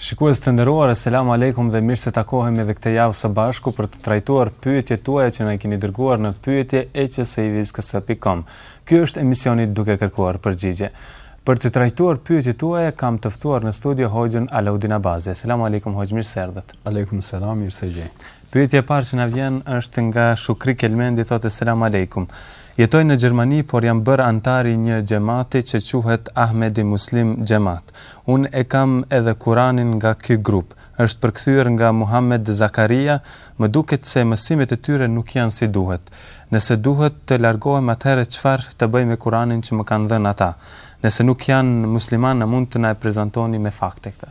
Shikues të nderuar, Eselamu Alejkum dhe mirë se takohemi edhe këtë javë së bashku për të trajtuar pyetjet tuaja që na i keni dërguar në pyetje@csiviskse.com. Ky është emisioni Duke Kërkuar Përgjigje. Për të trajtuar pyetjet tuaja kam të ftuar në studio Hoxhën Alaudin Abazi. Eselamu Alejkum Hoxhë, mirë se erdhët. Alejkum Selam, mirë se ju gjej. Pyetja e parë që na vjen është nga Shukri Kelmendi, thotë Eselamu Alejkum. Jetoj në Gjermani, por jam bërë anëtar i një xhemati që quhet Ahmedi Muslim Xhemat. Unë e kam edhe Kuranin nga ky grup. Është përkthyer nga Muhamed Zakaria, më duket se mësimet e tyre nuk janë si duhet. Nëse duhet të largohem atëherë çfarë të bëj me Kuranin që më kanë dhënë ata? Nëse nuk janë muslimanë a mund të na e prezantoni me fakte këtë.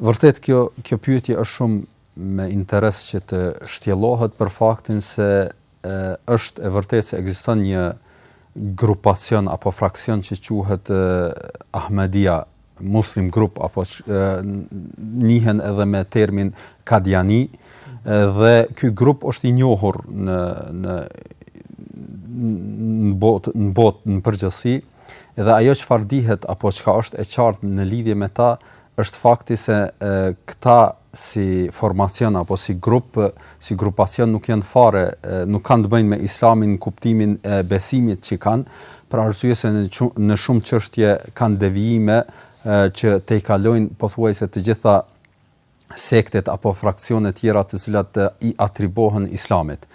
Vërtet kjo kjo pyetje është shumë me interes që të shtjellohet për faktin se e, është e vërtet se egziston një grupacion apo fraksion që quhet e, Ahmedia Muslim Group apo e, njihen edhe me termin Kadiani dhe ky grup është i njohur në në në botë në botë në përgjithësi Dhe ajo çfarë dihet apo çka është e qartë në lidhje me ta është fakti se këta si formacion apo si grup, si grupacion nuk janë fare, nuk kanë të bëjnë me islamin në kuptimin e besimit që kanë, për arsye se në shumë çështje kanë devijime që tejkalojnë pothuajse të gjitha sektet apo fraksionet tjera të cilat i atribohen islamit.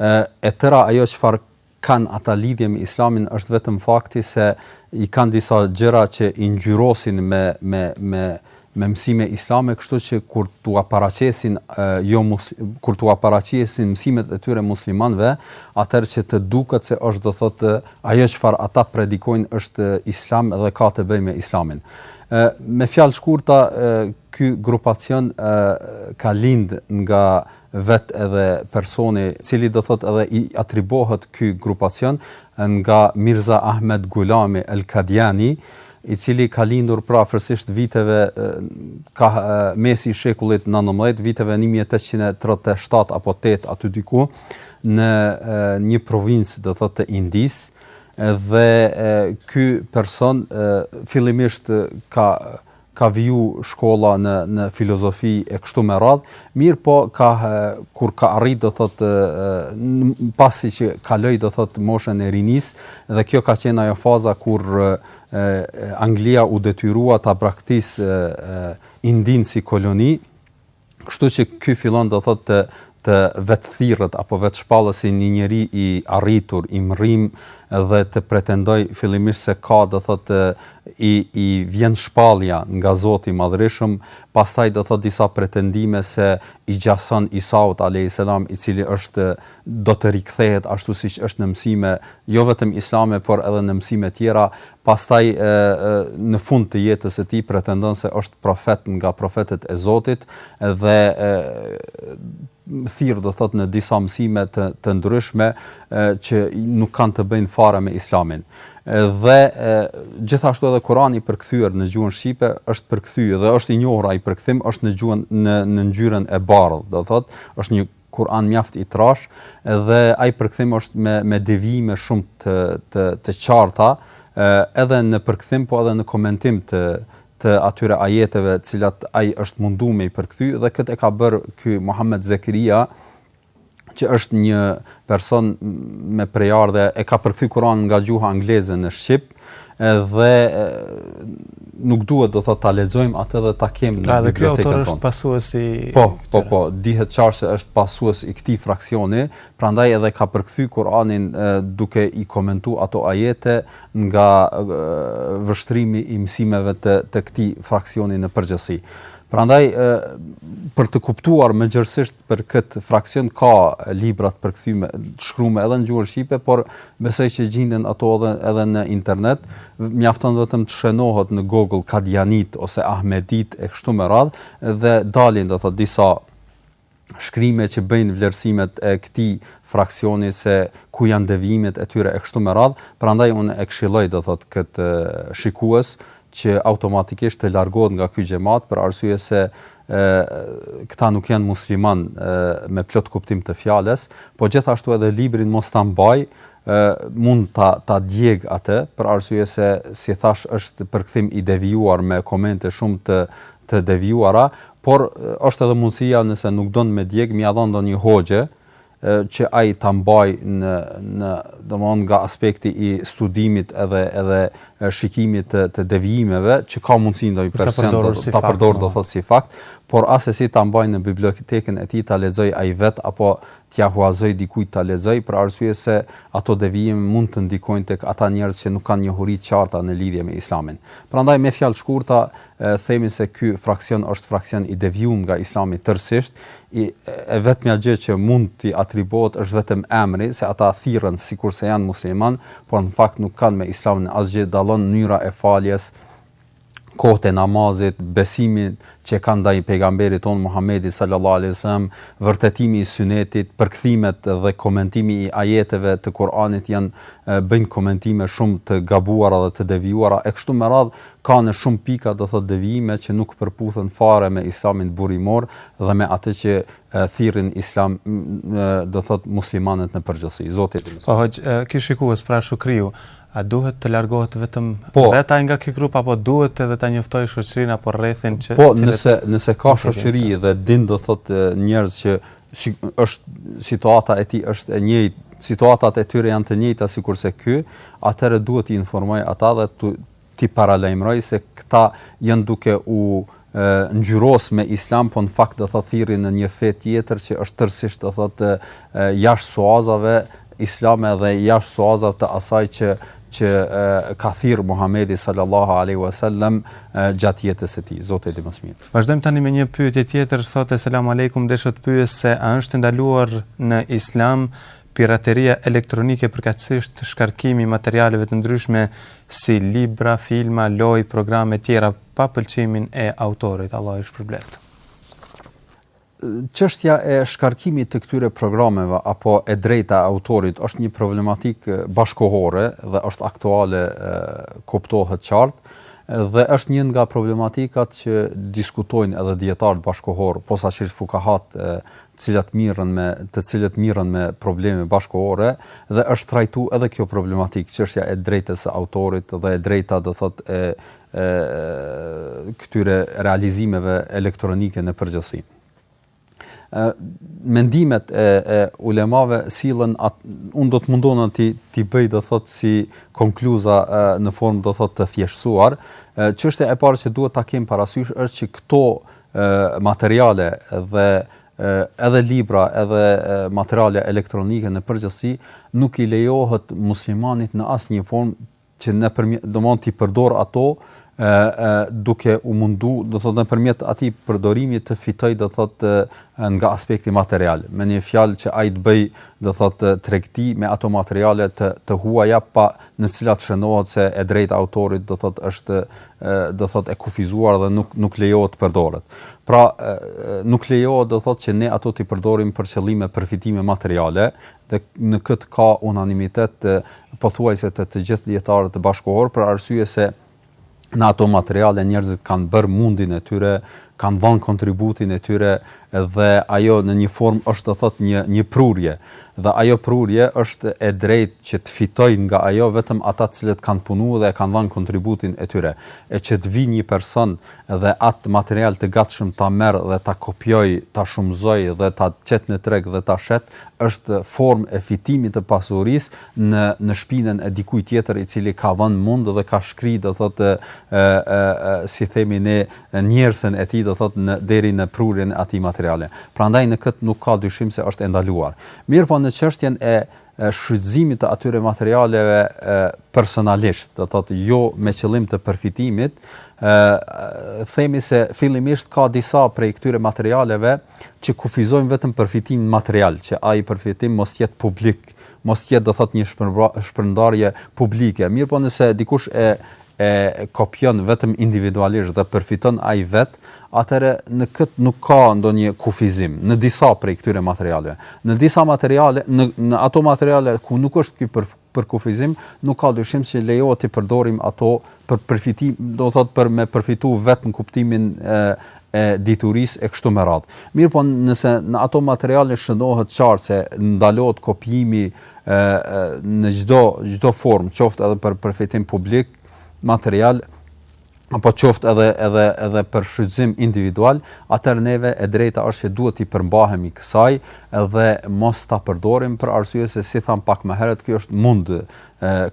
E tëra ajo çfarë kanë ata lidhje me Islamin është vetëm fakti se i kanë disa gjëra që i ngjyrosin me me me me mësime islame, kështu që kur t'ua paraqesin jo kur t'ua paraqesin mësimet e tyre muslimanëve, atëherë që të duket se është do thotë ajo çfarë ata predikojnë është islam dhe ka të bëjë me islamin. Ë me fjalë shkurta ky grupacion ë ka lind nga vetë edhe personi, cili do thotë edhe i atribohet ky grupacion nga Mirza Ahmed Gulami El Kadiani, i cili ka lindur përafërsisht viteve ka mesi i shekullit 19, viteve 1837 apo 8 aty diku në një provincë do thotë të Indisë dhe ky person fillimisht ka ka viju shkolla në në filozofi e kështu me radh, mirëpo ka kur ka arrit do thot pasi që kaloi do thot moshën e rinisë dhe kjo ka qenë ajo faza kur e, Anglia u detyrua ta braktis Indinë si koloni Kështu që ky fillon do thotë të të vetëthirrët apo vetëshpallet si një njeri i arritur, i mrrim dhe të pretendoj fillimisht se ka do thotë i i vjen shpallja nga Zoti i Madhërisëm, pastaj do thotë disa pretendime se i gjason Isaut alejhis selam i cili është do të rikthehet ashtu siç është në mësime jo vetëm islame por edhe në mësime tjera, Pastaj në fund të jetës së tij pretendon se është profet nga profetët e Zotit dhe thirr do thot në disa mësime të të ndryshme që nuk kanë të bëjnë fare me islamin. Dhe gjithashtu edhe Kurani i përkthyer në gjuhën shqipe është përkthyer dhe është i njohur ai përkthim është në gjuhën në në ngjyrën e bardhë, do thot është një Kur'an mjaft i trashë dhe ai përkthim është me me devijime shumë të të të qarta edhe në përkthim po edhe në komentim të të atyre ajeteve të cilat ai është mundu me i përkthy dhe këtë e ka bërë ky Muhamed Zekeria që është një person me prejardhje e ka përkthy Kur'anin nga gjuha angleze në shqip Dhe nuk duhet do thotë ta lexojmë atë dhe ta kemi pra, në bibliotekën tonë. Pra, ky autor është pasues i Po, po, po, dihet qartë se është pasues i këtij fraksioni, prandaj edhe ka përkthy Kur'anin duke i komentuar ato ajete nga vështrimi i mësimeve të të këtij fraksioni në përgjithësi. Prandaj për të kuptuar më gjerësisht për këtë fraksion ka libra të përkthyme, të shkrume edhe në gjuhën shqipe, por Besoj që gjinden ato edhe edhe në internet, mjafton vetëm të shenohet në Google Kadianitë ose Ahmeditë e kështu me radhë dhe dalin do thotë disa shkrime që bëjnë vlerësimet e këtij fraksioni se ku janë devijimet e tyre e kështu me radhë, prandaj unë e këshilloj do thotë këtë shikues që automatikisht të largohet nga ky xhamat për arsye se e këta nuk janë musliman me plot kuptim të fjalës, po gjithashtu edhe librin mos ta mbaj, ë mund ta ta djeg atë për arsye se si thash është përkthim i devijuar me komente shumë të të devijuara, por është edhe mundësia nëse nuk don me djeg, me ia dhon ndonjë hoxhe, që ai ta mbajë në në domthon nga aspekti i studimit edhe edhe shikimit të të devijimeve që ka mundësi ndonjë person ta përdorë si ta përdorë do, po, thotë si fakt, por asesi ta mbajë në bibliotekën e tij ta lexojë ai vet apo t'ia huazojë dikujt ta lexojë për arsye se ato devijime mund të ndikojnë tek ata njerëz që nuk kanë njohuri të qarta në lidhje me Islamin. Prandaj me fjalë të shkurta themi se ky fraksion është fraksion i devijuar nga Islami tërësisht, e vetmja gjë që mund t'i atribuohet është vetëm emri, se ata thirren sikurse janë musliman, por në fakt nuk kanë me Islamin asgjë, dallon mënyra e faljes, kohët e namazit, besimi që kanë ndaj pejgamberit tonë Muhamedi sallallahu alaihi wasallam, vërtetimi i synetit, përkthimet dhe komentimi i ajeteve të Kur'anit janë bëjnë komentime shumë të gabuara dhe të devijuara e kështu me radhë, Ka në shumë pika, do thotë, devijime që nuk përputhen fare me Islamin burimor dhe me atë që thirrin Islam, do thotë, muslimanët në përgjithësi. Zoti e di më së miri. Po hoxhë, ky shikues, pra Shukriu, a duhet të largohet vetëm po, vetë ai nga ky grup apo duhet edhe ta njoftojë shoqërinë apo rrethin që Po, nëse nëse ka shoqëri dhe din do thotë njerëz që si, është situata e tij është e njëjtë situatat e tyre janë të njëjta sikurse ky, atëherë duhet t'i informojë ata dhe të T'i paralajmërojë se këta janë duke u ngjyros me islam po në fakt do thotë thirrin në një fe tjetër që është tërësisht do thotë jashtë suazave islame dhe jashtë suazave të asaj që që ka thirr Muhamedi sallallahu alaihi wasallam gjatë jetës së tij. Zoti e di më së miri. Vazhdojmë tani me një pyetje tjetër, thotë selam aleikum, desha të pyes se a është ndaluar në islam Pirateria elektronike përkatësisht shkarkimi i materialeve të ndryshme si libra, filma, lojë, programe e tjera pa pëlqimin e autorit. Allahu ju shpërbleftë. Çështja e shkarkimit të këtyre programeve apo e drejta e autorit është një problematikë bashkëkohore dhe është aktuale kuptohet qartë dhe është një nga problematikat që diskutojnë edhe dijetarët bashkëkohorë, posaçërisht fukahat cilat merren me të cilët merren me probleme bashkëkohore dhe është trajtu edhe kjo problematik çështja e drejtës së autorit dhe e drejta do thot e e këtyre realizimeve elektronike në përgjithësi mendimet e, e ulemave sillen un do të mundohna t'i t'i bëj do thot si konkluza e, në formë do thot të thjeshtuar çështja e parë që duhet ta kem parasysh është që këto materiale dhe edhe libra edhe materiale elektronike në përgjithësi nuk i lejohet muslimanit në asnjë formë që në përmi, domethënë t'i përdor ato e, e, duke u mundu, do thot nëpërmjet atij përdorimi të fitoj, do thot nga aspekti material, me një fjalë që ai të bëj, do thot tregti me ato materiale të, të huaja, pa në të cilat shënohet se e drejta e autorit do thotë është do thotë e kufizuar dhe nuk nuk lejohet të përdoret. Pra nuk lejohet do thotë që ne ato t'i përdorim për qëllime përfitime materiale dhe në këtë ka unanimitet pothuajse te të gjithë dijetarët bashkëkohor për arsye se në ato materiale njerëzit kanë bërë mundin e tyre, kanë dhënë kontributin e tyre dhe ajo në një formë është do thotë një një prurje. Dhe ajo prurje është e drejtë që të fitojnë nga ajo vetëm ata të cilët kanë punuar dhe kanë dhënë kontributin e tyre. E që të vijë një person dhe atë material të gatshëm ta merr dhe ta kopjojë, ta shumëzojë dhe ta qet në treg dhe ta shet, është formë e fitimit të pasurisë, në në shpinën e dikujt tjetër i cili ka dhënë mund dhe ka shkri do thotë si themi ne djersën e tij do thotë në deri në prurjen e atij materiali. Prandaj në këtë nuk ka dyshim se është e ndaluar. Mirëpo në çështjen e shfrytëzimit të atyre materialeve personalisht, do thotë jo me qëllim të përfitimit, ë themi se fillimisht ka disa prej këtyre materialeve që kufizojnë vetëm përfitimin material, që ai përfitim mos të jetë publik, Mos të jetë do thotë një shpërndarje publike, mirëpo nëse dikush e e kopjon vetëm individualisht dhe përfiton ai vetë, atëherë në këtë nuk ka ndonjë kufizim në disa prej këtyre materialeve. Në disa materiale, në në ato materiale ku nuk është ky për përkufizim, nuk ka dyshim se lejohet t'i përdorim ato për përfitim, do të thotë për me përfitu vetë në kuptimin e e diturisë e kështu me radhë. Mirëpo nëse në ato materiale shënohet qartë se ndalohet kopjimi e, në çdo, çdo formë, qoftë edhe për përfitim publik, material, apo qoftë edhe edhe edhe për shfrytëzim individual, atëherë neve e drejta është që duhet t'i përmbahemi kësaj dhe mos ta përdorim për arsye se si thamë pak më herët, kjo është mund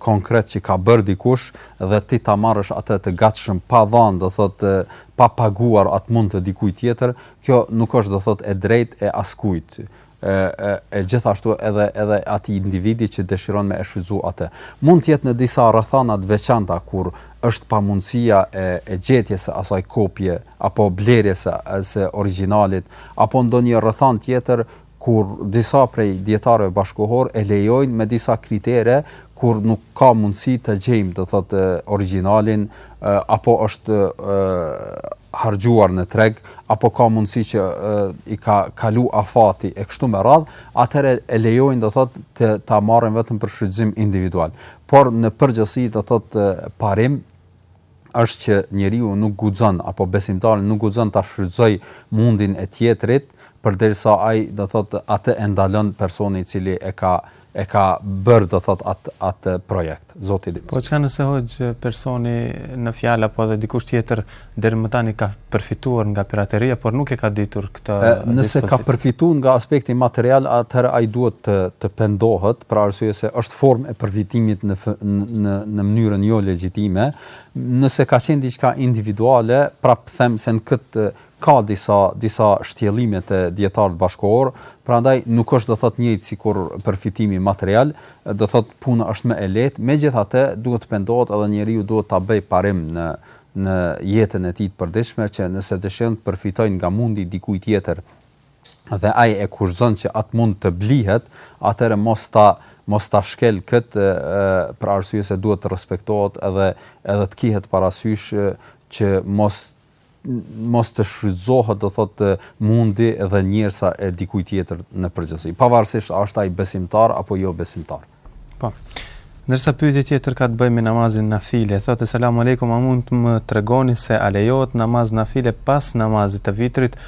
konkret që ka bërë dikush dhe ti ta marrësh atë të gatshëm pa dhënë, do thotë pa paguar atë mund të dikujt tjetër, kjo nuk është do thotë e drejtë e askujt e gjithashtu edhe edhe atij individi që dëshiron me e shfrytzu atë. Mund të jetë në disa rrethana të veçanta kur është pamundësia e e gjetjes së asaj kopje apo blerjes së së origjinalit apo ndonjë rrethanë tjetër kur disa prej dijetarëve bashkëkohorë e lejojnë me disa kritere kur nuk ka mundësi të gjejmë do thotë origjinalin apo është harxhuar në treg apo ka mundësi që i ka kalu afati e kështu me radhë, atëherë e lejojnë do thotë të ta marrin vetëm për shfrytëzim individual. Por në përgjithësi do thotë parim është që njeriu nuk guxon apo besimtari nuk guxon ta shfrytëzojë mundin e tjetrit përderisa ai do të thotë atë e ndalon personi i cili e ka e ka bërë do thot atë atë projekt. Zoti di. Po çka nëse hoxhë personi në fjalë apo edhe dikush tjetër deri më tani ka përfituar nga pirateria, por nuk e ka ditur këtë dispozitë. Nëse ka përfitu nga aspekti material, atëherë ai duhet të, të pendohet, për arsye se është formë e përfitimit në, në, në mënyrën jo legjitime. Nëse ka qenë diçka individuale, prap them se në këtë ka disa, disa shtjellime te dijetarët bashkëkohorë, prandaj nuk është do thot njëjtë sikur përfitimi material, do thot puna është më e lehtë, megjithatë duhet të pendohet edhe njeriu duhet ta bëjë parim në, në jetën e tij të përditshme që nëse dëshiron të përfitojë nga mundi i dikujt tjetër dhe ai e kushtëzon që ai mund të blihet, atëherë mos ta mos ta shkel këtë për arsye se duhet të respektohet edhe edhe të kihet parasysh që mos mos të shfrytëzohet do thotë mundi dhe djersa e dikujt tjetër në përgjithësi pavarësisht a është ai besimtar apo jo besimtar Po. Ndërsa pyetja tjetër ka të bëjë me namazin nafile. Thotë selam aleikum, a mund të më tregoni se a lejohet namaz nafile pas namazit të vitrit?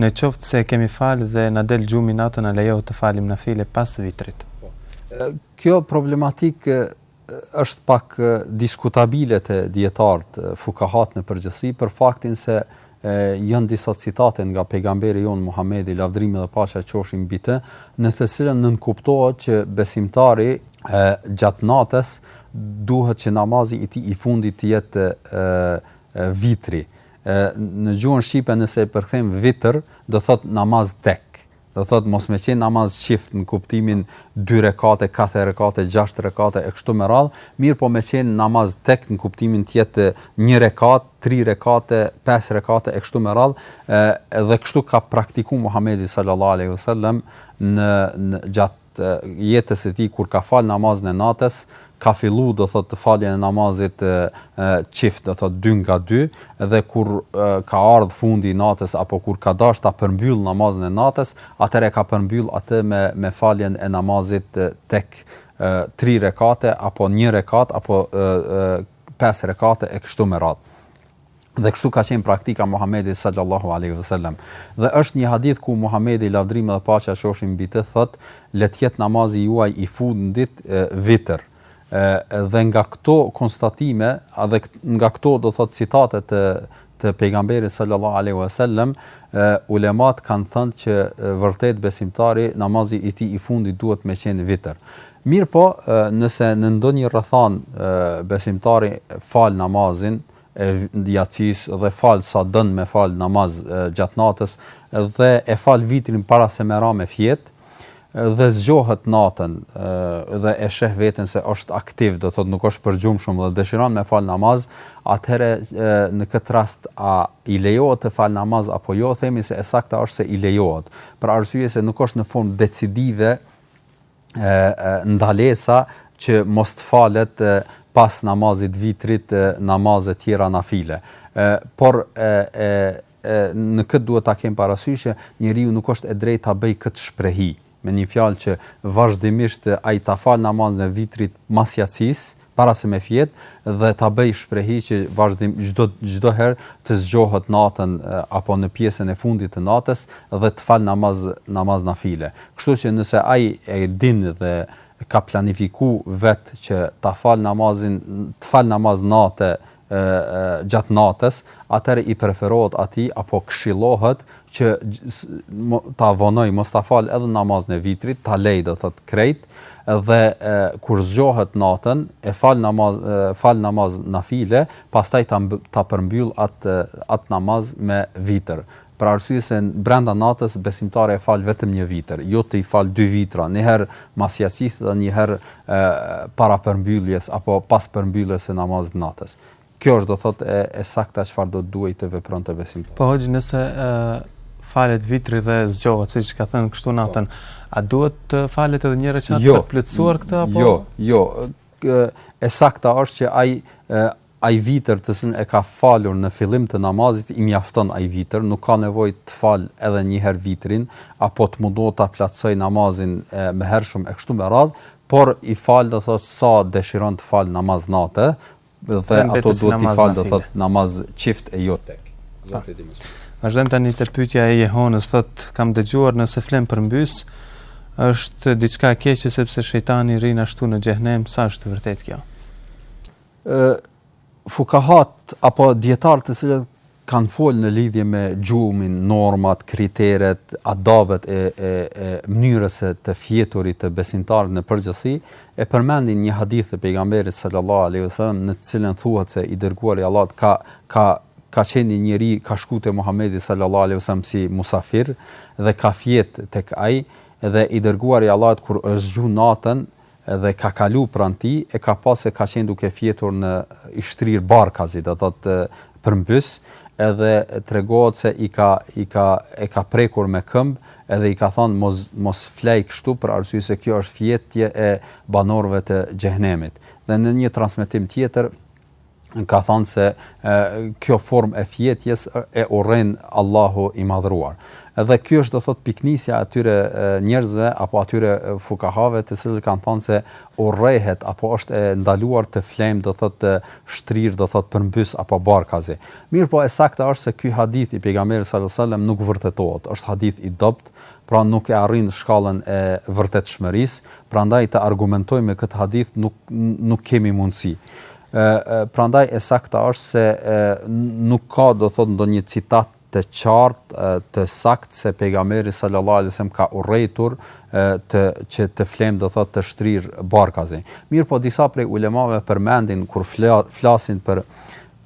Në qoftë se e kemi fal dhe na del gjumi natën, a lejohet të falim nafile pas vitrit? Po. Kjo problematik është pak diskutabile te dijetarët fukahat në përgjithësi për faktin se e janë disa citate nga pejgamberi jonë Muhamedi lavdrimi dhe paqja qofshin mbi të, në të cilën nënkuptohet që besimtari e gjatë natës duhet që namazi i tij i fundit të jetë e, e vitri. E, në gjuhën shqipe nëse e përkthejmë vitër do thot namaz tek. do thot mos me qenë namaz çift në kuptimin dy rekate, katër rekate, gjashtë rekate e kështu me radhë, mirëpo me qenë namaz tek në kuptimin të jetë një rekat, tri rekate, pesë rekate e kështu me radhë, edhe kështu ka praktiku Muhamedi sallallahu alaihi wasallam në, në gjatë jetës së tij kur ka fal namazin e natës ka fillu do thot faljen e namazit çift do thot dy nga dy dhe kur ka ardh fundi i natës apo kur ka dash ta përmbyll namazin e natës atëherë e ka përmbyll atë me me faljen e namazit tek tri rekate apo një rekat apo pesë rekate e kështu me radhë Dhe kështu ka qenë praktika e Muhamedit sallallahu alaihi wasallam. Dhe është një hadith ku Muhamedi lavdrimi dhe paqja qofshin mbi të thotë, le të jetë namazi juaj i fundit vitër. Dhe nga këto konstatime, edhe nga këto do thotë citate të të pejgamberit sallallahu alaihi wasallam, ulemat kanë thënë që vërtet besimtari namazi i tij i fundit duhet me qenë vitër. Mirpo, nëse në ndonjë rrethanë besimtari fal namazin, ë e jacisë dhe fal sa don me fal namaz gjatë natës dhe e fal vitrin para se me ra me fjetë dhe zgjohet natën dhe e sheh veten se është aktiv, do thotë nuk është përgjumshëm dhe dëshiron me fal namaz, atëherë në këtë rast a i lejohet të fal namaz apo jo, themi se e sakta është se i lejohet, për arsye se nuk është në formë decisive ndalesa që mos të falet pas namazit vitrit namaze tjera nafile por në këtë duhet ta kem parasysh që njeriu nuk është e drejtë ta bëj këtë shprehi me një fjalë që vazhdimisht ai ta fal namazin e vitrit mas jacis para se me fjetë dhe ta bëjë shprehi që vazhdim çdo çdo herë të zgjohet natën apo në pjesën e fundit të natës dhe të fal namaz namaz nafile kështu që nëse ai e din dhe ka planifiku vet që ta fal namazin të fal namaz nate gjatë natës, atëherë i preferohet atij apo këshillohet që ta vonojë, mos ta falë edhe namazin e vitrit, ta lejë do thotë krejt dhe e, kur zgjohet natën, e fal namaz e, fal namaz nafile, pastaj ta ta përmbyll atë atë namaz me vitër. për arsye se brenda natës besimtari e fal vetëm një vitër, jo të i fal dy vitra, një herë mas jacisë dhe një herë para përmbylljes apo pas përmbylljes së namazit të natës. Kjo është do thotë e, e sakta çfarë do të duhej të vepronte besimtari. Po hoxhë, nëse e, falet vitri dhe zgjohet, siç ka thënë kështu natën, po. a duhet të falet edhe një rekat jo, për të plotësuar këtë apo? Jo, jo. E sakta është që ai Ai vitër të cilin e ka falur në fillim të namazit i mjafton ai vitër, nuk ka nevojë të falë edhe një herë vitrin, apo të mundohet ta plotësojë namazin e mëhershëm e kështu me radhë, por i fal do të thotë sa dëshiron të falë namaz nate, dhe ato duhet t'i falë do të thotë namaz çift e jo tek. Zoti di më së miri. Vazhdojmë tani te pyetja e Jehonës, thotë kam dëgjuar nëse flen përmbys është diçka e keqe sepse shejtani rrin ashtu në xhehenem, sa është e vërtetë kjo? ë fukahat apo dijetarët të cilët kanë fol në lidhje me gjumin, normat, kriteret, adabet e e e mënyrës së të fjeturit të besimtarit në përgjithësi, e përmendin një hadith të pejgamberit sallallahu alaihi wasallam në të cilën thuhet se i dërguari i Allahut ka ka ka qenë një njeri ka shku te Muhamedi sallallahu alaihi wasallam si musafir dhe ka fjet tek ai dhe i dërguari i Allahut kur është zgju natën dhe ka kalu pranë tij, e ka pa se ka qenë duke fjetur në i shtrirë barkazi, do thotë përmbys, edhe tregohet se i ka i ka e ka prekur me këmbë edhe i ka thënë mos mos flej kështu për arsye se kjo është fjetje e banorëve të xhehenemit. Dhe në një transmetim tjetër ka thënë se kjo formë e fjetjes e urren Allahu i madhruar. Edhe ky është do thot piknisja e atyre njerëzve apo atyre fukahave të cilët kanë thënë se urrehet apo është e ndaluar të flejmë do thot të shtrirë do thot përmbys apo barkazi. Mirëpo e sakta është se ky hadith i pejgamberit sallallahu alajhi wasallam nuk vërtetohet, është hadith i dobët, pra nuk e arrin shkallën e vërtetshmërisë, prandaj të argumentojmë me këtë hadith nuk nuk kemi mundësi. Ë prandaj e sakta është se e, nuk ka do thotë ndonjë citat të qartë të saktë se pejgamberi sallallahu alajhi wasallam ka urrejtur të që të flejmë do thotë të shtrirë barkazi. Mirpo disa prej ulemave përmendin kur flasin për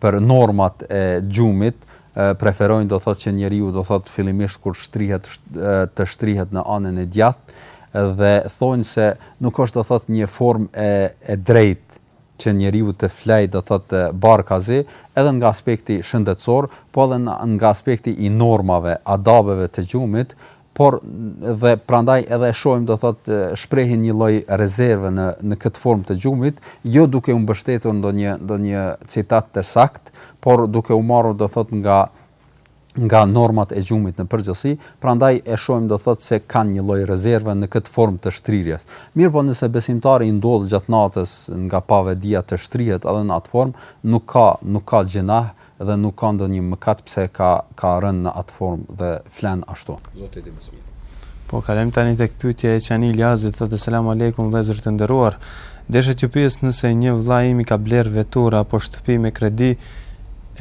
për normat e gjumit, preferojnë do thotë që njeriu do thotë fillimisht kur shtrihet të shtrihet në anën e djathtë dhe thonë se nuk është do thotë një formë e e drejtë që njeriu të flejë do thotë barkazi edhe nga aspekti shëndetësor, po edhe nga aspekti i normave, adabeve të gjumit, por dhe prandaj edhe e shohim do thot shprehin një lloj rezerve në në këtë formë të gjumit, jo duke u mbështetur ndonjë ndonjë citat të saktë, por duke u marrur do thot nga nga normat e gjumit në përgjithësi, prandaj e shohim do thot se kanë një lloj rezerve në këtë formë të shtrirjes. Mirpo nëse besimtarit i ndodh gjatë natës nga pavetëdija të shtrihet edhe në atë formë, nuk ka nuk ka gjynah, dhe nuk ka ndonjë mëkat pse ka ka rënë në atë formë dhe flen ashtu. Zoti e di më së miri. Po kalojmë tani tek pyetja e Qani Iljazit, thotë selam alejkum vëllezër të nderuar. Desha t'ju pyes nëse një vëlla imi ka blerë veturë apo shtëpi me kredi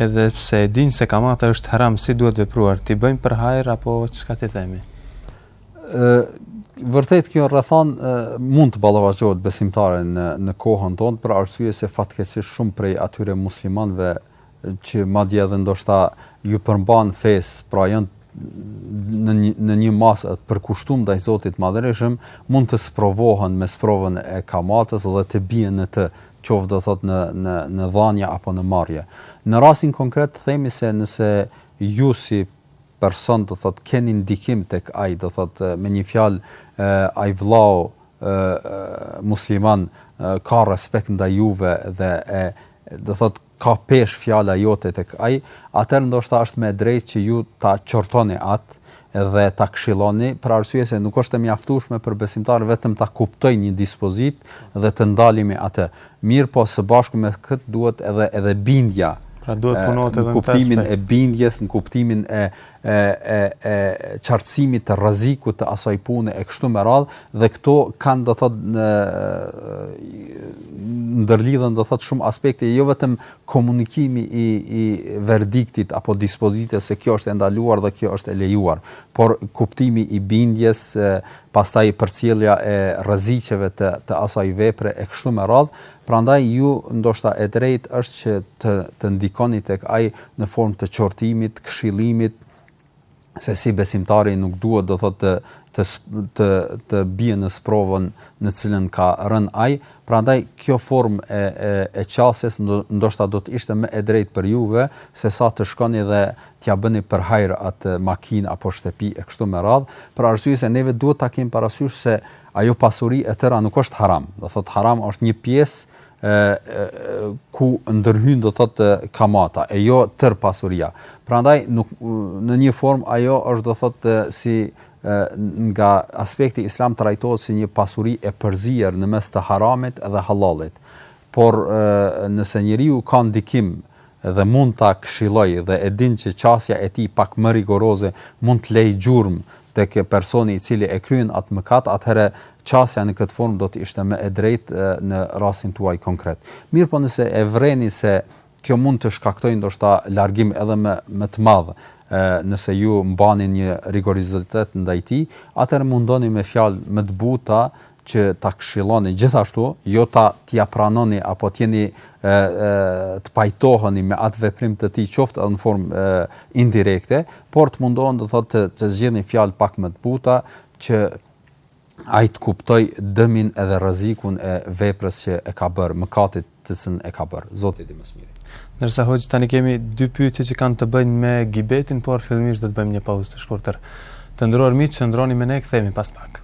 edhe pse e din se kamata është haram si duhet vepruar, t'i bëjmë për hajër apo çka t'i themi? vërtet kjo rrethanë mund të ballafaqohet besimtari në në kohën tonë për arsye se fatkeqësisht shumë prej atyre muslimanëve që madje edhe ndoshta ju përmbahen fesë, pra janë në një, në një masë të përkushtuar ndaj Zotit të Madhërishëm, mund të sprovohen me sprovën e kamatës dhe të bien në të, qoftë do thot në në në dhanje apo në marrje. Në rastin konkret themi se nëse ju si person do thot keni ndikim tek ai do thot me një fjalë ai vllau musliman ka respekt ndaj juve dhe e do thot ka peshë fjala jote tek ai atëherë ndoshta është më e drejtë që ju ta qortoni atë dhe ta këshilloni për arsye se nuk është e mjaftueshme për besimtarin vetëm ta kuptojë një dispozitë dhe të ndalemi atë Mirëpo së bashku me këtë duhet edhe edhe bindja. Pra duhet të punohet edhe në këtë aspekt. Në kuptimin e bindjes, në kuptimin e e e e qartësimit të rrezikut të asaj pune e kështu me radhë dhe këto kanë do thotë ndërlidhen do thotë shumë aspekte jo vetëm komunikimi i i verdiktit apo dispozitës se kjo është e ndaluar dhe kjo është e lejuar, por kuptimi i bindjes, pastaj përcjellja e rreziqeve të të asaj vepre e kështu me radhë, prandaj ju ndoshta e drejtë është që të të ndikoni tek ai në formë të qortimit, këshillimit se si besimtari nuk duhet do thotë të të të të bie në sprovën në cilën ka rënë ai, prandaj kjo formë e e e qasjes ndoshta do të ishte më e drejtë për juve se sa të shkoni dhe t'ia bëni për hajër atë makinë apo shtëpi e kështu me radhë, për arsye se neve duhet ta kemi parasysh se ajo pasuri e tëra nuk është haram. Do thotë haram është një pjesë e ku ndërhyn do thotë kamata e jo tër pasuria. Prandaj nuk në një formë ajo është do thotë si nga aspekti islam trajtohet si një pasuri e përzier në mes të haramit dhe hallallit. Por nëse njeriu ka ndikim dhe mund ta këshillojë dhe e din që qasja e tij pak më rigoroze mund të lejë gjurmë tek personi i cili e kryen atë mëkat, atëherë qasja në këtë formë do të ishte më e drejtë në rastin tuaj konkret. Mirëpo nëse e vreni se kjo mund të shkaktojë ndoshta largim edhe më më të madh nëse ju mbani një rigorozitet ndaj tij, atëherë mundoni me fjalë më të buta që ta këshilloni gjithashtu, jo ta t'ia pranoni apo të jeni të pajtoheni me atë veprim të tij qoftë edhe në formë indirekte, por të mundoheni do thotë të, të zgjidhni fjalë pak më të buta që ai të kuptoj dëmin edhe rrezikun e veprës që e ka bërë, mëkatit të cilin e ka bër. Zoti e di më së miri. Ndërsa hoxhë tani kemi dy pyetje që kanë të bëjnë me gibetin, por fillimisht do të bëjmë një pauzë të shkurtër. Të nderuar miq, qëndroni me ne, kthehemi pas pak.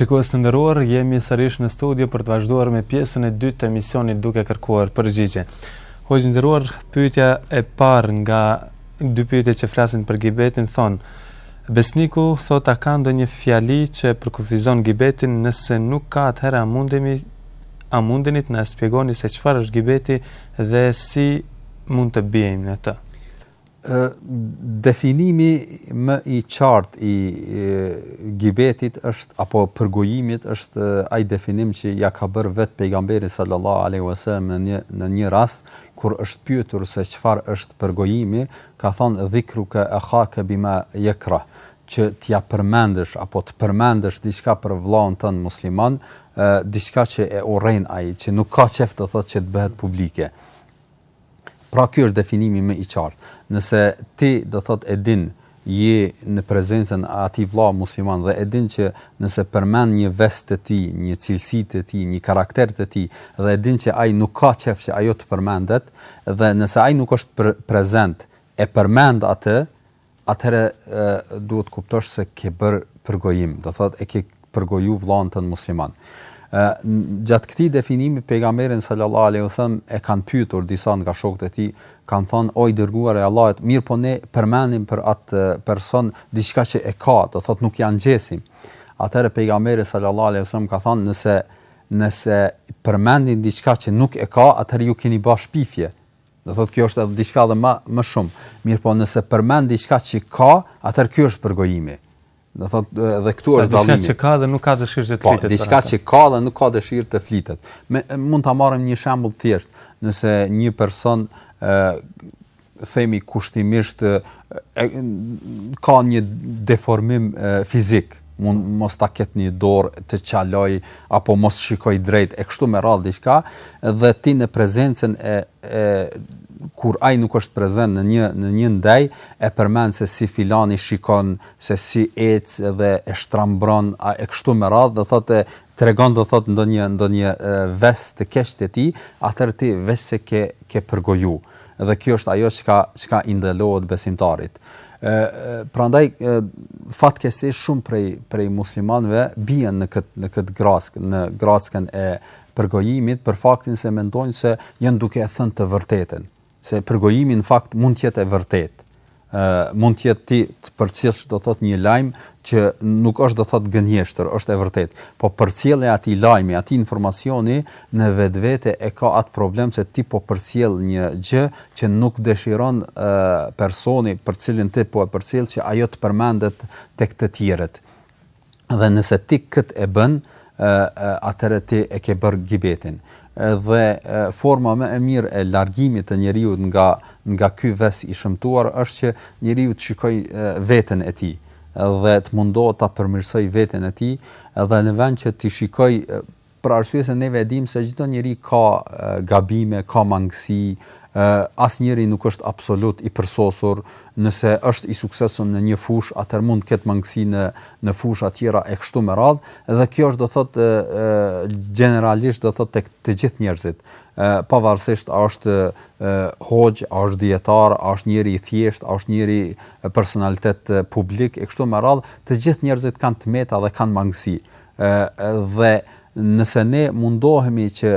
Shikues të nderuar, jemi sërisht në studio për të vazhduar me pjesën e dytë të emisionit duke kërkuar përgjigje. Hoxhë nderuar, pyetja e parë nga dy pyetje që flasin për gibetin thon Besniku thotë a ka ndonjë fjali që e përkufizon gibetin nëse nuk ka atëherë a mundemi a mundeni të na shpjegoni se çfarë është gibeti dhe si mund të biejmë në të. Definimi më i qartë i gibetit është apo përgojimit është ai definim që ia ka bërë vet pejgamberi sallallahu alaihi wasallam në një në një rast kur është pyetur se çfarë është përgojimi, ka thënë dhikruka akhaka bima yakra, që t'ia përmendësh apo të përmendësh diçka për vëllan tënd musliman, diçka që e urren ai, që nuk ka qejf të thotë që të bëhet publike. Pra ky është definimi më i qartë. Nëse ti do thotë e din je në prezencën e atij vëlla musliman dhe e din që nëse përmend një ves të tij, një cilësi të tij, një karakter të tij dhe e din që ai nuk ka qejf që ajo të përmendet dhe nëse ai nuk është prezent e përmend atë, atëherë duhet kuptosh se ke bërë përgojim, do thotë e ke përgoju vllan tënd musliman. Ë gjatë këtij definimi pejgamberin sallallahu alaihi wasallam e kanë pyetur disa nga shokët e tij, kanë thënë o i dërguar i Allahut, mirëpo ne përmendim për atë person diçka që e ka, do thotë nuk jemi gënjejmë. Atëherë pejgamberi sallallahu alaihi wasallam ka thënë nëse nëse përmendni diçka që nuk e ka, atëherë ju keni ba shpifje, Do thotë kjo është edhe diçka dhe më më shumë. Mirëpo nëse përmend diçka që ka, atëherë ky është përgojimi. Do thotë edhe këtu është dallimi. Diçka që ka dhe nuk ka dëshirë të po, flitet. Po, diçka që ka dhe nuk ka dëshirë të flitet. Me, mund ta marrim një shembull të thjeshtë. Nëse një person ë themi kushtimisht ka një deformim fizik, mund mos ta ketë një dorë të çaloj apo mos shikoj drejt e kështu me radhë diçka dhe ti në prezencën e, e kur ai nuk është prezent në një në një ndej e përmend se si filani shikon se si ec dhe e shtrambron a e kështu me radhë do thotë tregon do thotë ndonjë ndonjë ves të keq të tij atëherë ti veç se ke ke përgoju Dhe kjo është ajo çka çka i ndalohet besimtarit. Ë prandaj fatkeqësisht shumë prej prej muslimanëve bien në kët në kët grackë, në grackën e përgojimit për faktin se mendojnë se janë duke e thënë të vërtetën, se përgojimi në fakt mund të jetë e vërtetë. mund të jetë ti të përcjellsh do thot një lajm që nuk është do thot gënjeshtër, është e vërtetë. Po përcjellja e atij lajmi, atij informacioni në vetvete e ka atë problem se ti po përcjell një gjë që nuk dëshiron e, personi për të cilin ti po e përcjell që ajo të përmendet tek të tjerët. dhe nëse ti këtë e bën atëherë ti e ke bërë gibetin dhe forma më e mirë e largimit të njeriut nga nga ky ves i shëmtuar është që njeriu të shikoj veten e tij dhe të mundohet ta përmirësoj veten e tij dhe në vend që të shikoj për arsye se neve e dimë se çdo njeri ka gabime, ka mangësi, asnjëri nuk është absolut i përsosur, nëse është i suksesshëm në një fushë, atëherë mund të ketë mangësi në në fusha të tjera e kështu me radhë, dhe kjo është do thotë gjeneralisht do thotë tek të gjithë njerëzit, pavarësisht a është hoxhë, a është dijetar, a është njeri i thjeshtë, a është njeri personalitet publik e kështu me radhë, të gjithë njerëzit kanë të meta dhe kanë mangësi. Dhe nëse ne mundohemi që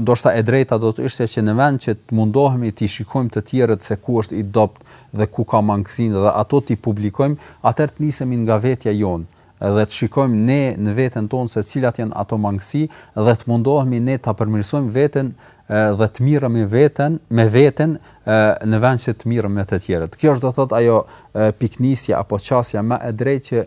ndoshta e drejta do të ishte që në vend që të mundohemi të shikojmë të tjerët se ku është i dopt dhe ku ka mangësinë dhe ato t'i publikojmë, atëherë të nisemi nga vetja jonë dhe të shikojmë ne në veten tonë se cilat janë ato mangësi dhe të mundohemi ne ta përmirësojmë veten dhe të mirëmi veten me veten në vend se të mirëmi me të tjerët. Kjo është do të thotë ajo piknisja apo qasja më e drejtë që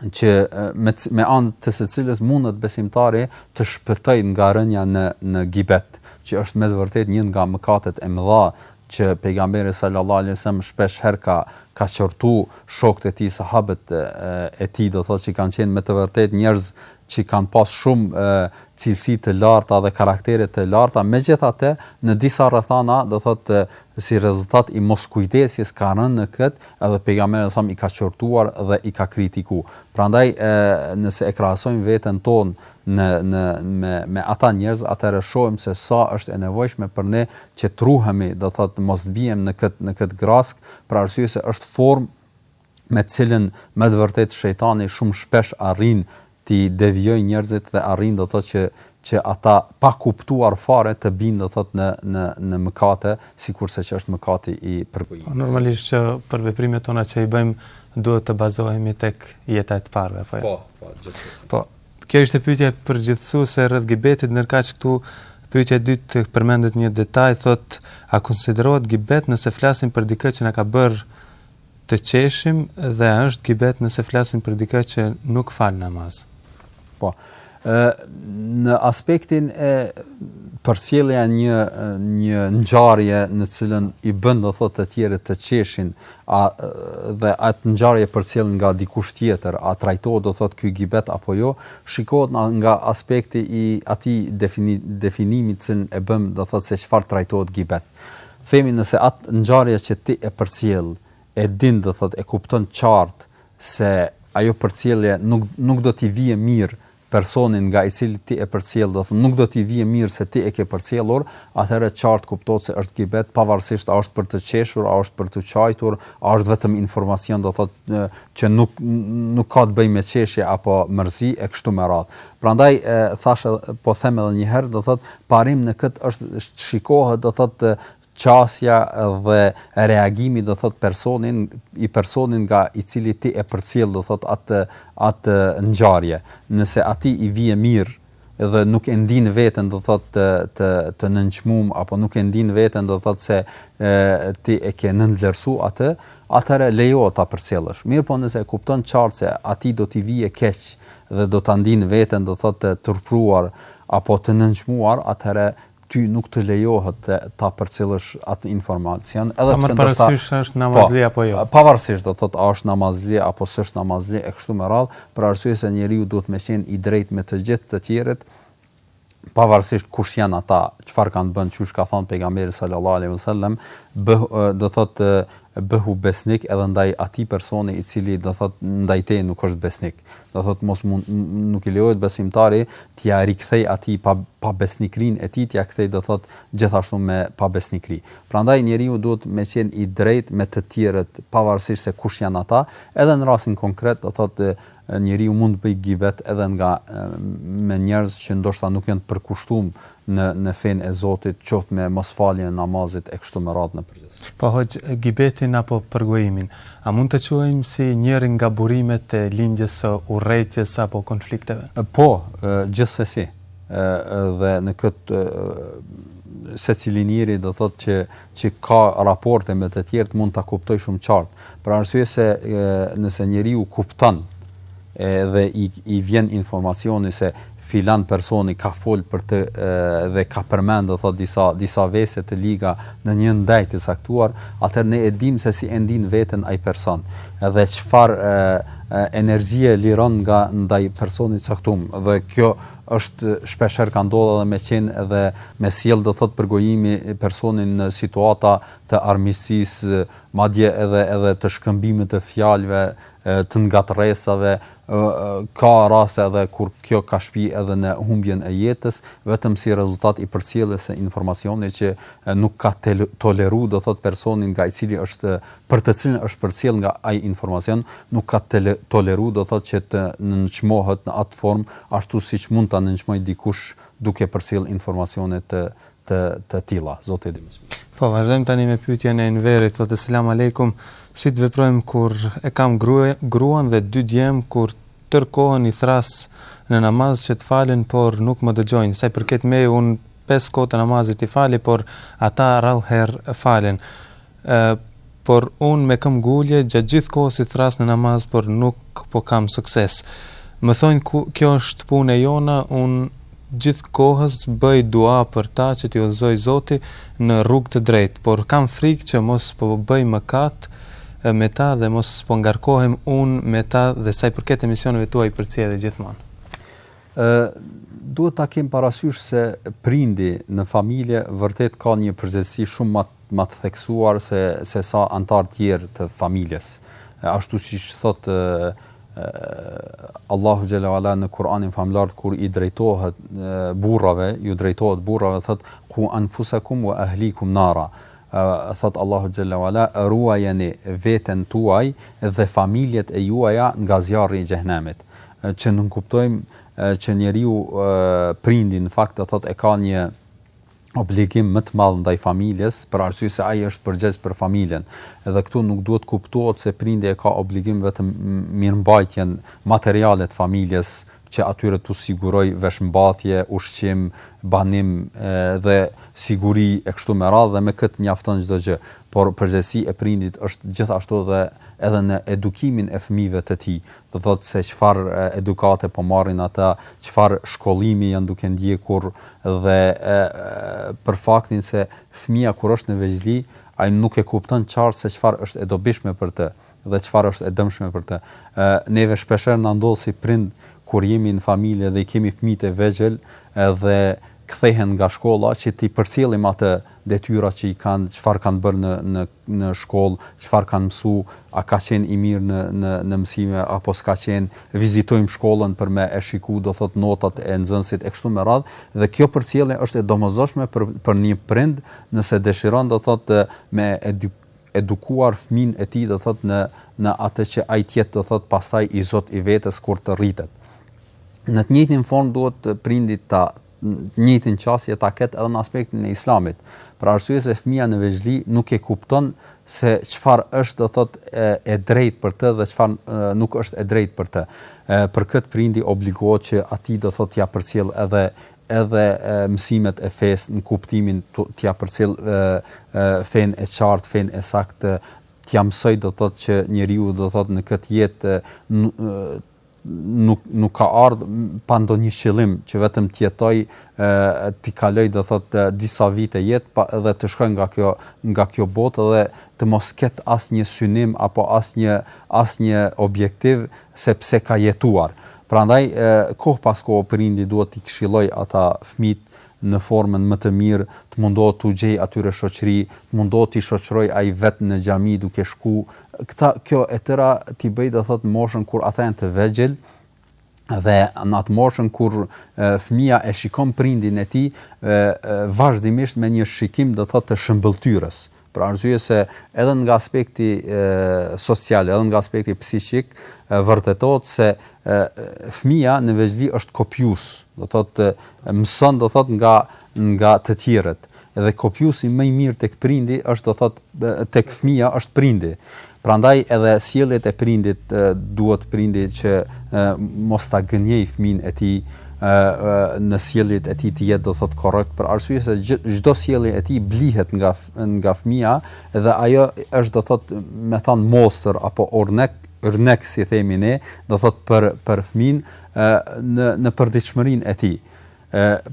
që me me anë të së cilës mundet besimtari të shpëtojë nga rënia në në gibet, që është me të vërtetë një nga mëkatet e mëdha që pejgamberi sallallahu alajhi wasallam shpesh herë ka ka qortu shokët e tij sahabët e tij do thotë që kanë qenë me të vërtetë njerëz që kanë pas shumë cilësi të larta dhe karaktere të larta, megjithatë në disa rrethana do thotë si rezultat i moskujdesjes kanë rënë në këtë Edhe Pejgamberi sa i ka qortuar dhe i ka kritiku. Prandaj nëse e krahasojmë veten tonë në në me me ata njerëz, atëherë shohim se sa është e nevojshme për ne që të ruhemi, do thotë mos të biem në këtë në këtë grackë, për arsye se është formë me të cilën me të vërtetë shejtani shumë shpesh arrin t'i devijojë njerëzit dhe arrin do thotë që që ata pa kuptuar fare të binë do thotë në në në mëkate, sikurse që është mëkati i përgojimit. Po normalisht që për veprimet tona që i bëjmë duhet të bazohemi tek jeta e të parëve apo jo? Po, po, gjithsesi. Po, kjo ishte pyetja e përgjithësuese rreth gibetit, ndërkaq këtu pyetja e dytë përmendet një detaj, thotë a konsiderohet gibet nëse flasim për dikë që na ka bërë Të qeshim dhe a është gibet nëse flasim për dikë që nuk fal namaz? Po. Ë në aspektin e përcjellja një një ngjarje në cilën i bën do thotë të tjerët të qeshin a dhe atë ngjarje përcjell nga dikush tjetër a trajtohet do thotë ky gibet apo jo shikohet nga aspekti i atij defini, definimit që e bëmë do thotë se çfarë trajtohet gibet Themi nëse atë ngjarje që ti e përcjell e din do thotë e kupton qartë se ajo përcjellje nuk nuk do t'i vijë mirë personit nga i cili ti e përcjell do thotë nuk do t'i vijë mirë se ti e ke përcjellur, atëherë qartë kuptohet se është gibet pavarësisht a është për të qeshur, a është për të qajtur, a është vetëm informacion do thotë që nuk nuk ka të bëjë me qeshje apo mërzi e kështu me radhë. Prandaj thashë dhe po them edhe një herë, do thotë parim në këtë është të shikohet do thotë qasja dhe reagimi do thotë personit i personit nga i cili ti e përcjell do thotë atë atë ngjarje. Nëse atij i vije mirë dhe nuk e ndin veten do thot të të të nënçmum apo nuk e ndin veten do thot se e, ti e ke nënvlerësu atë, atëherë lejohet ta përcjellësh. Mirëpo nëse e kupton qartë se atij do t'i vije keq dhe do ta ndinë veten do thotë të turpëruar apo të nënçmuar atëherë ty nuk të lejohet të ta përcjellësh atë informacion edhe pse ndoshta është namazli po, apo jo pavarësisht do thotë a është namazli apo s'është namazli e kështu me radhë për arsye se njeriu duhet me qenë i drejtë me të gjithë të tjerët pavarësisht kush janë ata, çfarë kanë bërë, qysh ka thënë pejgamberi sallallahu alaihi wasallam, do thotë bëhu besnik edhe ndaj atij personi i cili do thot ndaj te nuk është besnik. Do thot mos mund, nuk i lejohet besimtarit t'ia rikthejë atij pa pabesnikërinë e tij t'ia kthejë do thot gjithashtu me pabesnikëri. Prandaj njeriu duhet me qenë i drejtë me të tjerët pavarësisht se kush janë ata, edhe në rastin konkret do thot Njeriu mund të bëjë gibet edhe nga me njerëz që ndoshta nuk janë të përkushtum në në fenë e Zotit, qoftë me mosfaljen e namazit e kështu me radhë në përgjithësi. Po hoxhë, gibetin apo përgojimin, a mund ta quajmë si njërin nga burimet e lindjes së urrejtjes apo konflikteve? Po, gjithsesi. Dhe në këtë secili njeri do thotë që që ka raporte me të tjerët mund ta kuptojë shumë qartë, për arsye se nëse njeriu kupton edhe i, i vjen informacioni se filan personi ka fol për të dhe ka përmend do thotë disa disa vese të liga në një ndejë të caktuar, atëherë ne e dimë se si e ndin veten ai person. Edhe çfarë energjie liron nga ndaj personit të caktum. Dhe kjo është shpesh herë ka ndodh edhe me qenë edhe me sjellë do thotë përgojimi personin në situata të armiqësisë, madje edhe edhe të shkëmbimit të fjalëve, të ngatërresave, ka raste edhe kur kjo ka shpi edhe në humbjen e jetës, vetëm si rezultat i përcjelljes së informacionit që nuk e ka toleru do thotë personi nga i cili është për të cilën është përcjellë nga ai informacion, nuk ka toleru, do thotë që të nënçmohet në atë formë ashtu siç mund ta nënçmojë dikush duke përcjellë informacione të të të tilla. Zoti e di më së miri. Po vazhdojmë tani me pyetjen e Enverit, thotë selam aleikum, si të veprojmë kur e kam grue, gruan dhe dy djem kur tër kohën i thras në namaz që të falen por nuk më dëgjojnë, sa i përket me un pesë kohë të namazit i fali por ata rrallë herë falen. por unë me këmbëngulje gjatë gjithë kohës i thras në namaz, por nuk po kam sukses. Më thonë ku kjo është punë e jona, unë gjithë kohës bëj dua për ta që t'i udhëzoj Zoti në rrugë të drejtë, por kam frikë që mos po bëj mëkat me ta dhe mos po ngarkohem unë me ta dhe sa i përket emisioneve tua i përcjell gjithmonë. Ë duhet ta kem parasysh se prindi në familje vërtet ka një përgjegjësi shumë më më të theksuar se sesa anëtarë tjerë të familjes. Ashtu siç thotë Allahu xhela wala në Kur'anin famëlart kur i drejtohet burrave, ju drejtohet burrave thot ku anfusakum wa ahlikum nara. Thot Allahu xhela wala ruajeni veten tuaj dhe familjet e juaja nga zjarri i xhehenemit. Që nënkuptojmë që njeriu prindi në fakt do thot e ka një obligim më të madh ndaj familjes, për arsye se ai është përgjegjës për familjen. Edhe këtu nuk duhet të kuptohet se prindi e ka obligim vetëm mirëmbajtjen materiale të familjes, që atyre t'u sigurojë veshmbathje, ushqim, banim dhe siguri e kështu me radhë dhe me këtë mjafton çdo gjë, por përgjegjësi e prindit është gjithashtu dhe edhe në edukimin e fëmijëve të tij. do thotë se çfarë edukate po marrin ata, çfarë shkollimi janë duke ndjekur dhe e, për faktin se fëmija kur është në vegjli, ai nuk e kupton qartë se çfarë është e dobishme për të dhe çfarë është e dëmshme për të. Ë neve shpeshherë na ndodh si prind kur jemi në familje dhe i kemi fëmijët e vegjël edhe kthehen nga shkolla që t'i përcjellim ato detyra që i kanë, çfarë kanë bërë në në në shkollë, çfarë kanë mësu, a ka qenë i mirë në, në, në mësime, apo s'ka qenë, vizitojmë shkollën për me e shiku, do thot notat e nxënësit e kështu me radhë, dhe kjo përcjellje është e domosdoshme për, për një prind nëse dëshiron, do thot, me edu, edukuar fmin e tij, do thot, në, në atë që ai t'jetë, do thot, pastaj i zot i vetes kur të rritet. Në të njëjtën formë duhet prindi ta të njëjtën qasje ta ketë edhe në aspektin e Islamit, për arsye se fëmija në vegjëli nuk e kupton se çfarë është do thot e, e drejtë për të dhe çfarë nuk është e drejtë për të. E, për këtë prindi obligohet që atij do thot t'ia përcjell edhe edhe e, mësimet e fesë në kuptimin t'ia përcjell fenë e qartë, fenë e saktë, t'ia mësoj do thot që njeriu do thot në këtë jetë nuk nuk ka ardh pa ndonjë qëllim që vetëm të jetoj të kaloj do thot disa vite jetë edhe të shkoj nga kjo nga kjo botë dhe të mos ket asnjë synim apo asnjë asnjë objektiv sepse ka jetuar. Prandaj kohë pas kohë prindi duhet t'i këshilloj ata fëmijët në formën më të mirë, të mundohet t'u gjejë atyre shoqëri, të mundohet t'i shoqërojë ai vetë në xhami duke shku, kjo e tëra t'i bëjë do thotë në moshën kur ata janë të vegjël, dhe në atë moshën kur fëmija e shikon prindin e tij, vazhdimisht me një shikim do thotë të shëmbëlltyrës, për arsye se edhe nga aspekti social, edhe nga aspekti psiqik, vërtetohet se fëmija në vegjëli është kopjus, do thot, mëson do thot nga, nga të tjerët, dhe kopjusi më i mirë tek prindi është do thot tek fëmija është prindi, Prandaj edhe sjelljet e prindit duhet prindi që mos ta gënjej fëmin e tij në sjelljet e tij të jetë do thot korrekt për arsye se çdo sjellje e tij blihet nga nga fëmia dhe ajo është do thot me than mostër apo yrnek yrnek si themi ne do thot për për fëmin në në përditshmërinë e tij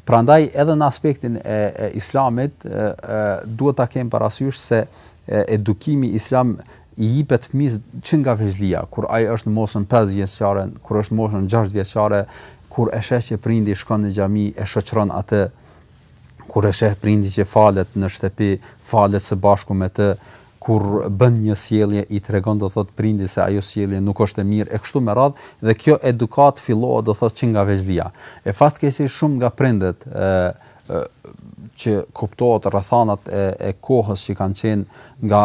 prandaj edhe në aspektin e, e islamit duhet ta kem parasysh se Edukimi islam i jipet fëmis që nga vegjlia, kur ai është në moshën pesë vjeçare, kur është në moshën gjashtë vjeçare, kur e sheh që prindi shkon në xhami e shoqëron atë, kur e sheh prindi që falet në shtëpi, falet së bashku me të, kur bën një sjellje i tregon do thot prindi se ajo sjellje nuk është e mirë e kështu me radh dhe kjo edukat fillohet do thot që nga vegjëlia e fatkeqësisht shumë nga prindët ë që kuptohet rrethanat e e kohës që kanë qenë nga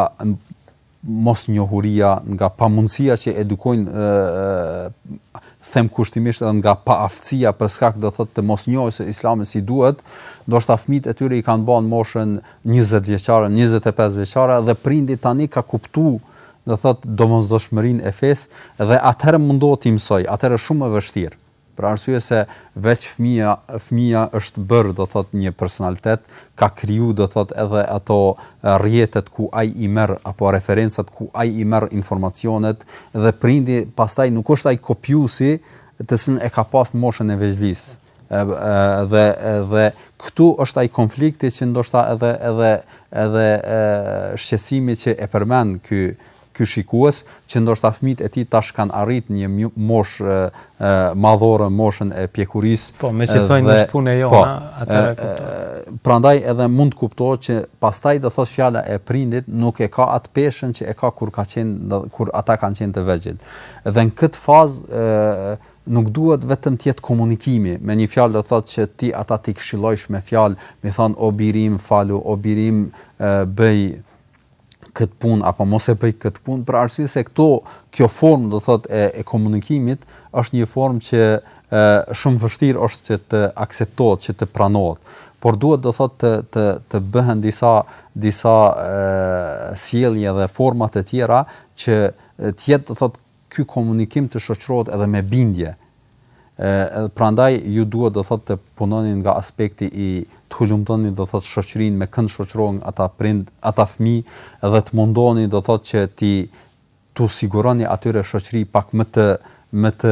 mosnjohuria nga pamundësia që edukojnë ë them kushtimisht edhe nga paaftësia për shkak do thotë të mosnjohjes së islamit si duhet, ndoshta fëmijët e tyre i kanë ban moshën 20 vjeçare, 25 vjeçare dhe prindi tani ka kuptu do thotë domosdoshmërinë e fesë dhe atëherë mundohet t'i mësoj, atëherë është shumë më vështirë. Për arsye se veç fëmija, fëmija është bërë, do thotë, një personalitet, ka kriju, do thotë, edhe ato rrjetet ku ai i merr apo referencat ku ai i merr informacionet dhe prindi pastaj nuk është ai kopjuesi të cilin e ka pas në moshën e vegjëlisë. Dhe dhe këtu është ai konflikti që ndoshta edhe edhe edhe shqetësimi që e përmend ky Ky shikues, që ndoshta fëmijët e tij tash kanë arrit një moshë madhore, moshën e pjekurisë. Po, meqë thonë është punë e jona, po, atëherë e kuptoj. Prandaj edhe mund të kuptohet që pastaj do thotë fjala e prindit nuk e ka atë peshën që e ka kur ka qenë kur ata kanë qenë të vegjël. Dhe në këtë fazë nuk duhet vetëm të jetë komunikimi, me një fjalë do të thotë që ti ata t'i këshillojsh me fjalë, me i thon o biri im falu, o biri im bëj këtë punë apo mos e bëj këtë punë për arsye se këto kjo formë do thotë e, e komunikimit është një formë që e, shumë vështirë është që të akceptohet, që të pranohet, por duhet do thotë të të të bëhen disa disa sjellje dhe forma të tjera që të jetë do thotë Ky komunikim të shoqërohet edhe me bindje. Ë prandaj ju duhet do thotë të punoni nga aspekti i të hulumtoni do thotë shoqërinë me kënd shoqërohen ata prind, ata fëmijë dhe të mundoni do thotë që t'i t'u siguroni atyre shoqëri pak më të më të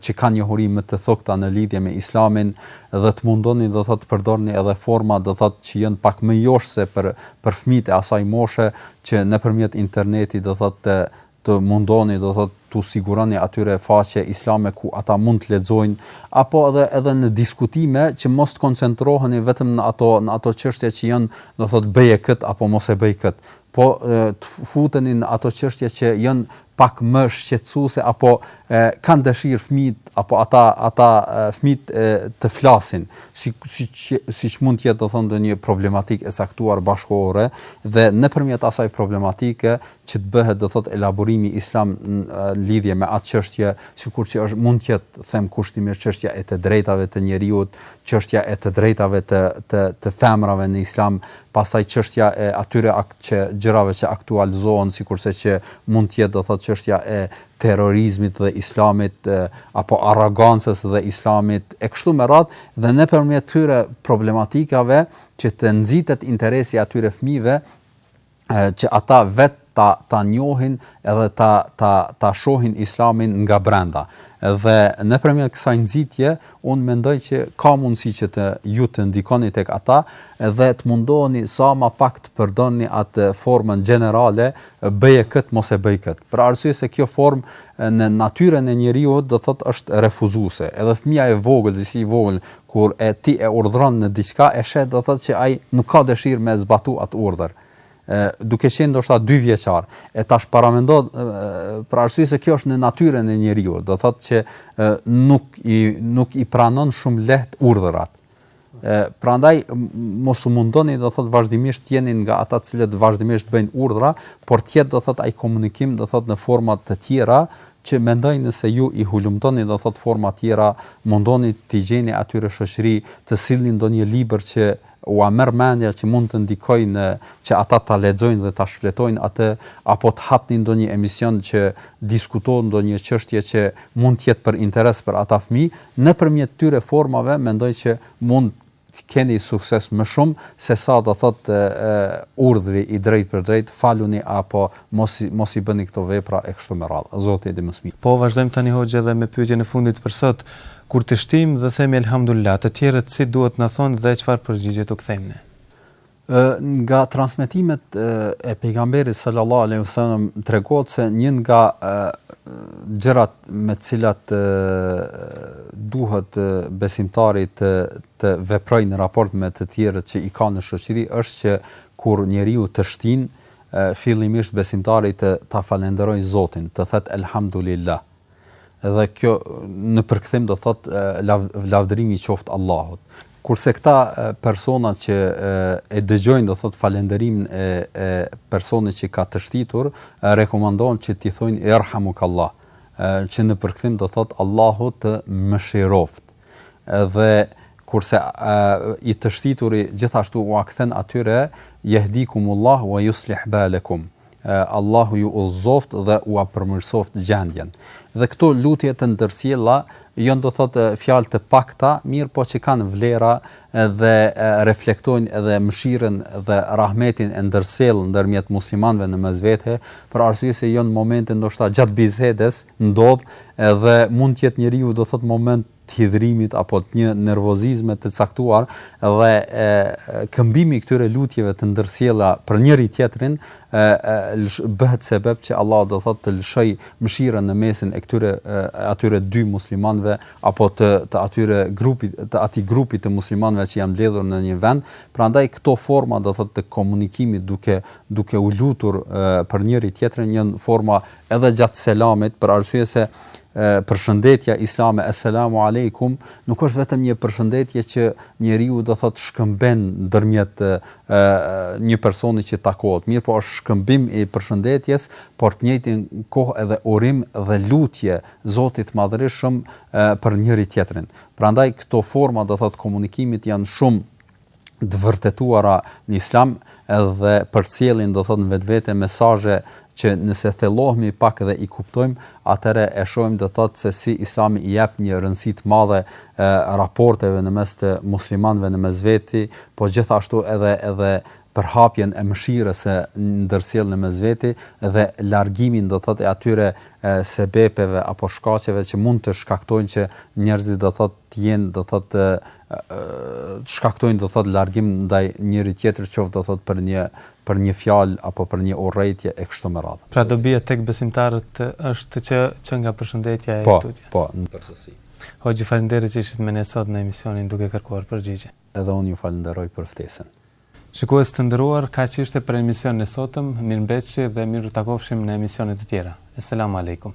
që kanë njohuri më të thukta në lidhje me Islamin dhe të mundoni do thotë të përdorni edhe forma do thotë që janë pak më joshëse për për fëmijët e asaj moshe që nëpërmjet internetit do thotë të të mundoni do thot t'u siguroni atyre faqe islame ku ata mund të lexojnë apo edhe edhe në diskutime që mos të koncentroheni vetëm në ato në ato çështje që janë do thot bëje kët apo mos e bëj kët po të futeni në ato çështje që janë pak më shqetësuese apo e, kanë dëshirë fëmijët apo ata ata fëmijët të flasin si si siç mund të jetë do thotë ndonjë problematikë e caktuar bashkëkohore dhe nëpërmjet asaj problematike që të bëhet, do të thotë, elaborimi islam në lidhje me atë çështje, sikur që është mund të jetë, them kushtimisht, çështja e të drejtave të njeriut, çështja e të drejtave të të të femrave në islam, pastaj çështja e atyre që gjërave që aktualizohen, sikurse që mund të jetë, do të thotë, çështja e terrorizmit dhe islamit apo arrogancës dhe islamit e kështu me radhë dhe nëpërmjet këtyre problematikave që të nxitet interesi i atyre fëmijëve që ata vetë ta ta njohin edhe ta ta ta shohin islamin nga brenda dhe nëpërmjet kësaj nxitje unë mendoj që ka mundësi që të ju të ndikoni tek ata dhe të mundoheni sa më pak të përdorni atë formën gjenerale bëje këtë mos e bëj këtë për arsye se kjo formë në natyrën e njeriut do thotë është refuzuese edhe fëmija e vogël dhe si i vogël Kur e ti e urdhëron në diçka e sheh do të thotë që ai nuk ka dëshirë me e zbatu atë urdhër. E, duke qenë ndoshta dy vjeçar. E tash paramendo për arsye se kjo është në natyrën e njeriut, do thotë që e, nuk i nuk i pranon shumë lehtë urdhrat. E, prandaj mos u mundoni do thotë vazhdimisht të jeni nga ata të cilët vazhdimisht bëjnë urdhra, por të jetë do thotë ai komunikim do thotë në forma të tjera që mendoj nëse ju i hulumtoni do thotë forma tjera mundoni t'i gjeni atyre shoqëri të sillni ndonjë libër që ua merr mendja që mund të ndikojnë që ata ta lexojnë dhe ta shfletojnë atë apo të hapni ndonjë emision që diskutohet ndonjë çështje që mund të jetë për interes për ata fëmijë nëpërmjet këtyre formave mendoj që mund Të keni sukses më shumë se sa do thotë urdhri i drejtpërdrejtë faluni apo mos mos i bëni këto vepra e kështu me radhë. Zoti e di më së miri. Po vazhdojmë tani hoxhë edhe me pyetjen e fundit për sot. Kur teshtijmë dhe themi Elhamdulillah, të tjerët si duhet të na thonë dhe çfarë përgjigje t'u kthejmë ne? Nga transmetimet e pejgamberit sallallahu alaihi wasallam tregohet se një nga gjërat me të cilat duhet besimtari të të veprojë në raport me të tjerët që i ka në shoqëri është që kur njeriu teshtin fillimisht besimtari të ta falënderojë Zotin, të thotë elhamdulillah. Dhe kjo në përkthim do thotë lav, lavdërimi i qoftë Allahut. Kurse këta persona që e dëgjojnë do thotë falënderimin e, e personit që ka teshtitur, rekomandohen që t'i thonë yarhamukallah, që në përkthim do thotë Allahu të mëshiroftë. Dhe kurse i teshtituri gjithashtu ua kthen atyre yahdikumullah wa yuslih balakum. Allahu ju udhëzoftë dhe ua përmirësoftë gjendjen. Dhe këto lutje të ndërsjella janë do thotë fjalë të pakta, mirëpo që kanë vlera dhe reflektojnë edhe mëshirën dhe rahmetin e ndërsjellë ndërmjet muslimanëve në mes vete, për arsye se janë momente ndoshta gjatë bisedës ndodh edhe mund të jetë njeriu do thotë moment të hidhërimit apo të një nervozizme të caktuar dhe këmbimi i këtyre lutjeve të ndërsjella për njëri-tjetrin bëhet sebeb që Allahu do thotë të lëshojë mëshirën në mesin e këtyre atyre dy muslimanëve apo të të atyre grupit të atij grupit të muslimanëve që janë mbledhur në një vend, prandaj këto forma do thotë të komunikimit duke duke u lutur për njëri-tjetrin janë forma edhe gjatë selamit për arsye se përshëndetja islame eselamu alejkum nuk është vetëm një përshëndetje që njeriu do thotë shkëmben ndërmjet një personi që takohet mirëpo është shkëmbim i përshëndetjes po të njëjtin kohë edhe urim dhe lutje Zotit të madhërishëm për njëri-tjetrin prandaj këto forma do thotë komunikimit janë shumë të vërtetuara në Islam edhe përcjellin do thotë në vetvete mesazhe që nëse thellohemi pak dhe i kuptojmë, atëherë e shohim do thotë se si Islami i jep një rëndësi të madhe e, raporteve në mes të muslimanëve në mes veti, po gjithashtu edhe edhe përhapjen e mëshirës së ndërsjellë në mes veti dhe largimin do thotë e atyre sebebeve apo shkaqeve që mund të shkaktojnë që njerëzit do thotë të jenë do thotë të shkaktojnë do thotë largim ndaj njëri-tjetrit qoftë do thotë për një për një fjalë apo për një urrejtje e kështu me radhë. Pra dobia tek besimtarët është që që nga përshëndetja e po, tutje. Po, po, në përgjithësi. Hoxhë faleminderit që ishit me ne sot në emisionin duke kërkuar përgjigje. Edhe unë ju falenderoj për ftesën. Shikues të nderuar, kaq ishte për emisionin e sotëm. Mirëmbetshi dhe mirë u takofshim në emisione të tjera. Eselamu alejkum.